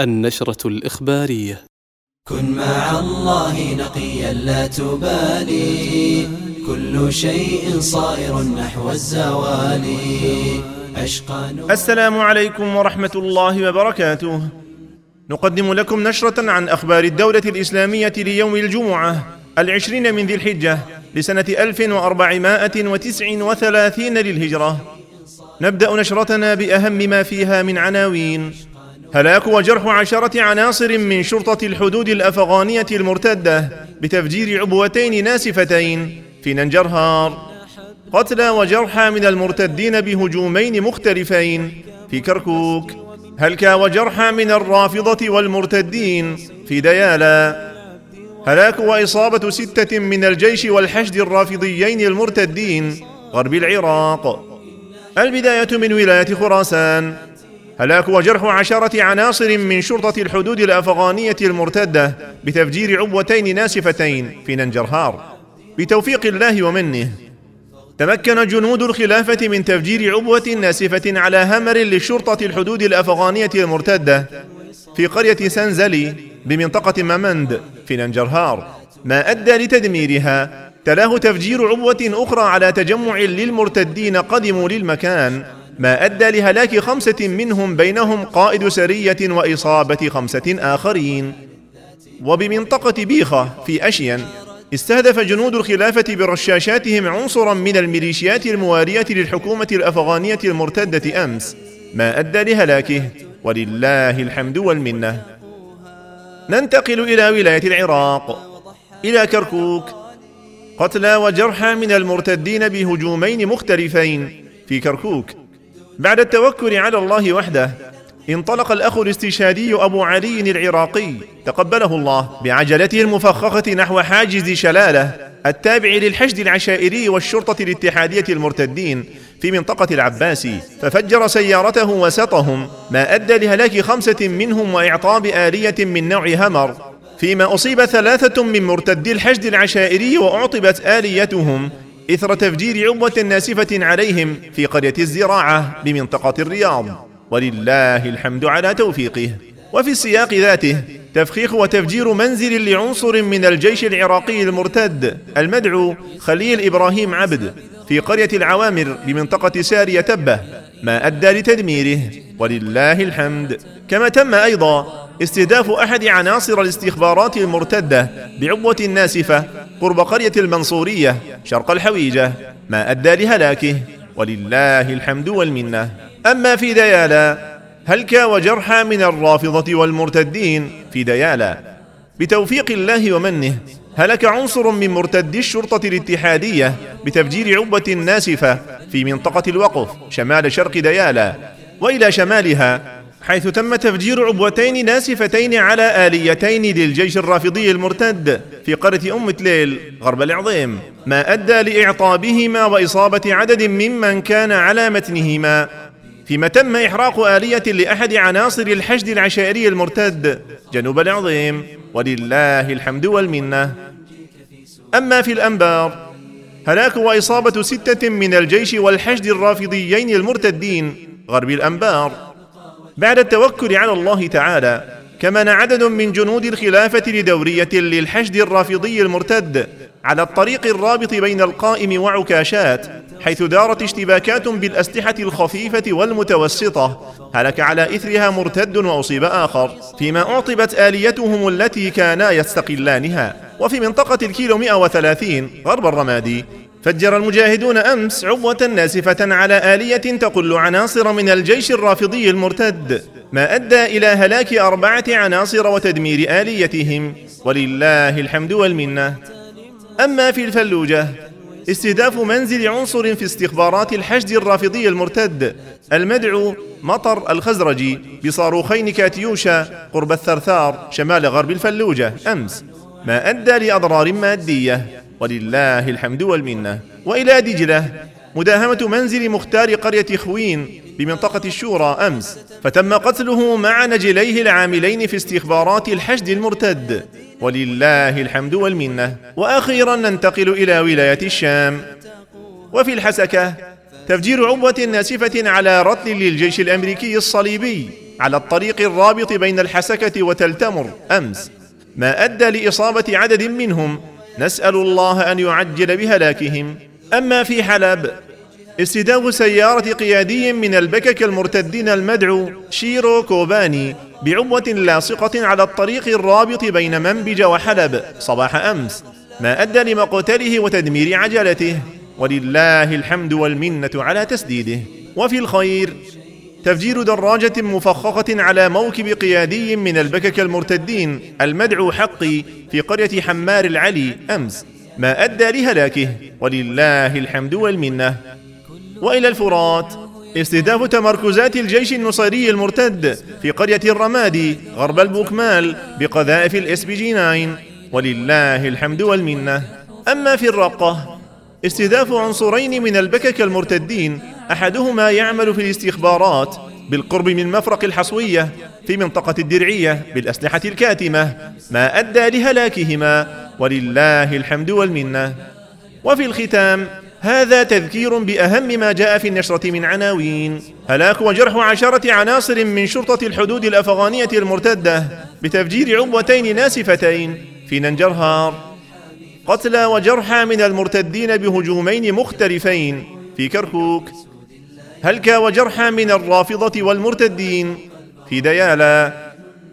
النشرة الإخبارية. كن مع الله نقيا لا تبالي. كل شيء صائر نحو الزوال. السلام عليكم ورحمة الله وبركاته. نقدم لكم نشرة عن أخبار الدولة الإسلامية ليوم الجمعة العشرين من ذي الحجة لسنة 1439 للهجرة. نبدأ نشرتنا بأهم ما فيها من عناوين. هلاك وجرح عشرة عناصر من شرطة الحدود الأفغانية المرتدة بتفجير عبوتين ناسفتين في ننجرهار. قتلى وجرحى من المرتدين بهجومين مختلفين في كركوك. هلكى وجرحى من الرافضة والمرتدين في ديالا هلاك وإصابة ستة من الجيش والحشد الرافضيين المرتدين غرب العراق. البداية من ولاية خراسان. هلاك وجرح عشرة عناصر من شرطة الحدود الأفغانية المرتدة بتفجير عبوتين ناسفتين في ننجرهار. بتوفيق الله ومنه تمكن جنود الخلافة من تفجير عبوة ناسفة على همر للشرطة الحدود الأفغانية المرتدة في قرية سنزلي بمنطقة مامند في ننجرهار. ما أدى لتدميرها تلاه تفجير عبوة أخرى على تجمع للمرتدين قدموا للمكان. ما أدى لهلاك خمسة منهم بينهم قائد سرية وإصابة خمسة آخرين. وبمنطقة بيخة في أشين استهدف جنود الخلافة برشاشاتهم عنصرا من الميليشيات الموارية للحكومة الأفغانية المرتدة أمس. ما أدى لهلاكه ولله الحمد والمنة. ننتقل إلى ولاية العراق إلى كركوك. قتلى وجرحى من المرتدين بهجومين مختلفين في كركوك. بعد التوكل على الله وحده انطلق الأخ الاستشهادي أبو علي العراقي تقبله الله بعجلته المفخخة نحو حاجز شلالة التابع للحشد العشائري والشرطة الاتحادية المرتدين في منطقة العباسي ففجر سيارته وسطهم ما أدى لهلاك خمسة منهم وإعطاب آلية من نوع همر فيما أصيب ثلاثة من مرتدي الحشد العشائري وأعطبت آليتهم إثر تفجير عبوة ناسفة عليهم في قرية الزراعة بمنطقة الرياض. ولله الحمد على توفيقه. وفي السياق ذاته تفخيخ وتفجير منزل لعنصر من الجيش العراقي المرتد المدعو خليل إبراهيم عبد في قرية العوامر بمنطقة سارية تبة. ما أدى لتدميره ولله الحمد. كما تم أيضا استهداف أحد عناصر الاستخبارات المرتدة بعبوة ناسفة قرب قرية المنصورية شرق الحويجة. ما أدى لهلاكه ولله الحمد والمنة. أما في ديالا هلكى وجرحى من الرافضة والمرتدين؟ في ديالا بتوفيق الله ومنه هلك عنصر من مرتدي الشرطة الاتحادية بتفجير عبة ناسفة في منطقة الوقف شمال شرق ديالا وإلى شمالها حيث تم تفجير عبوتين ناسفتين على آليتين للجيش الرافضي المرتد في قرية أم تليل غرب العظيم ما أدى لإعطابهما وإصابة عدد ممن كان على متنهما فيما تم إحراق آلية لأحد عناصر الحشد العشائري المرتد جنوب العظيم ولله الحمد والمنة. أما في الأنبار هلاك وإصابة ستة من الجيش والحشد الرافضيين المرتدين غرب الأنبار. بعد التوكل على الله تعالى كمن عدد من جنود الخلافة لدورية للحشد الرافضي المرتد على الطريق الرابط بين القائم وعكاشات حيث دارت اشتباكات بالأسلحة الخفيفة والمتوسطة هلك على إثرها مرتد وأصيب آخر فيما أعطبت آليتهم التي كانا يستقلانها. وفي منطقة الكيلو 130 غرب الرمادي فجر المجاهدون أمس عبوة ناسفة على آلية تقل عناصر من الجيش الرافضي المرتد ما أدى إلى هلاك أربعة عناصر وتدمير آليتهم ولله الحمد والمنة. أما في الفلوجة استهداف منزل عنصر في استخبارات الحشد الرافضي المرتد المدعو مطر الخزرجي بصاروخين كاتيوشا قرب الثرثار شمال غرب الفلوجة أمس. ما أدى لأضرار مادية ولله الحمد والمنة. وإلى دجلة مداهمة منزل مختار قرية خوين بمنطقة الشورى أمس فتم قتله مع نجليه العاملين في استخبارات الحشد المرتد. ولله الحمد والمنة. وأخيرا ننتقل إلى ولاية الشام. وفي الحسكة تفجير عبوة ناسفة على رتل للجيش الأمريكي الصليبي على الطريق الرابط بين الحسكة وتلتمر أمس. ما أدى لإصابة عدد منهم نسأل الله أن يعجل بهلاكهم. أما في حلب استداو سيارة قيادي من البكك المرتدين المدعو شيرو كوباني بعبوة لاصقة على الطريق الرابط بين منبج وحلب صباح أمس. ما أدى لمقتله وتدمير عجلته. ولله الحمد والمنة على تسديده. وفي الخير تفجير دراجة مفخخة على موكب قيادي من البكك المرتدين. المدعو حقي في قرية حمار العلي أمس. ما أدى لهلاكه ولله الحمد والمنة. وإلى الفرات استهداف تمركزات الجيش النصيري المرتد في قرية الرمادي غرب البوكمال بقذائف ال SPG 9 ولله الحمد والمنة. أما في الرقة استهداف عنصرين من البكك المرتدين. أحدهما يعمل في الاستخبارات بالقرب من مفرق الحصوية في منطقة الدرعية بالأسلحة الكاتمة ما أدى لهلاكهما. ولله الحمد والمنة. وفي الختام هذا تذكير بأهم ما جاء في النشرة من عناوين. هلاك وجرح عشرة عناصر من شرطة الحدود الأفغانية المرتدة بتفجير عبوتين ناسفتين في ننجرهار. قتلى وجرحى من المرتدين بهجومين مختلفين في كركوك. هلك وجرحى من الرافضة والمرتدين في ديالا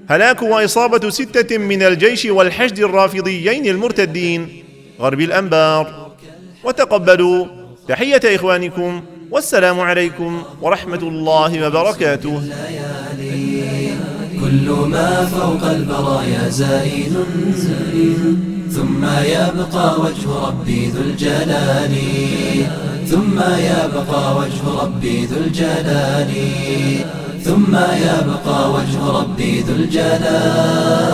هلاك وإصابة ستة من الجيش والحشد الرافضيين المرتدين غرب الأنبار. وتقبلوا تحية إخوانكم والسلام عليكم ورحمة الله وبركاته. كل ما فوق البرايا زائل ثم يبقى وجه ربي ذو الجلال. ثم يبقى وجه ربي ذو الجلال. ثم يبقى وجه ربي ذو الجلال.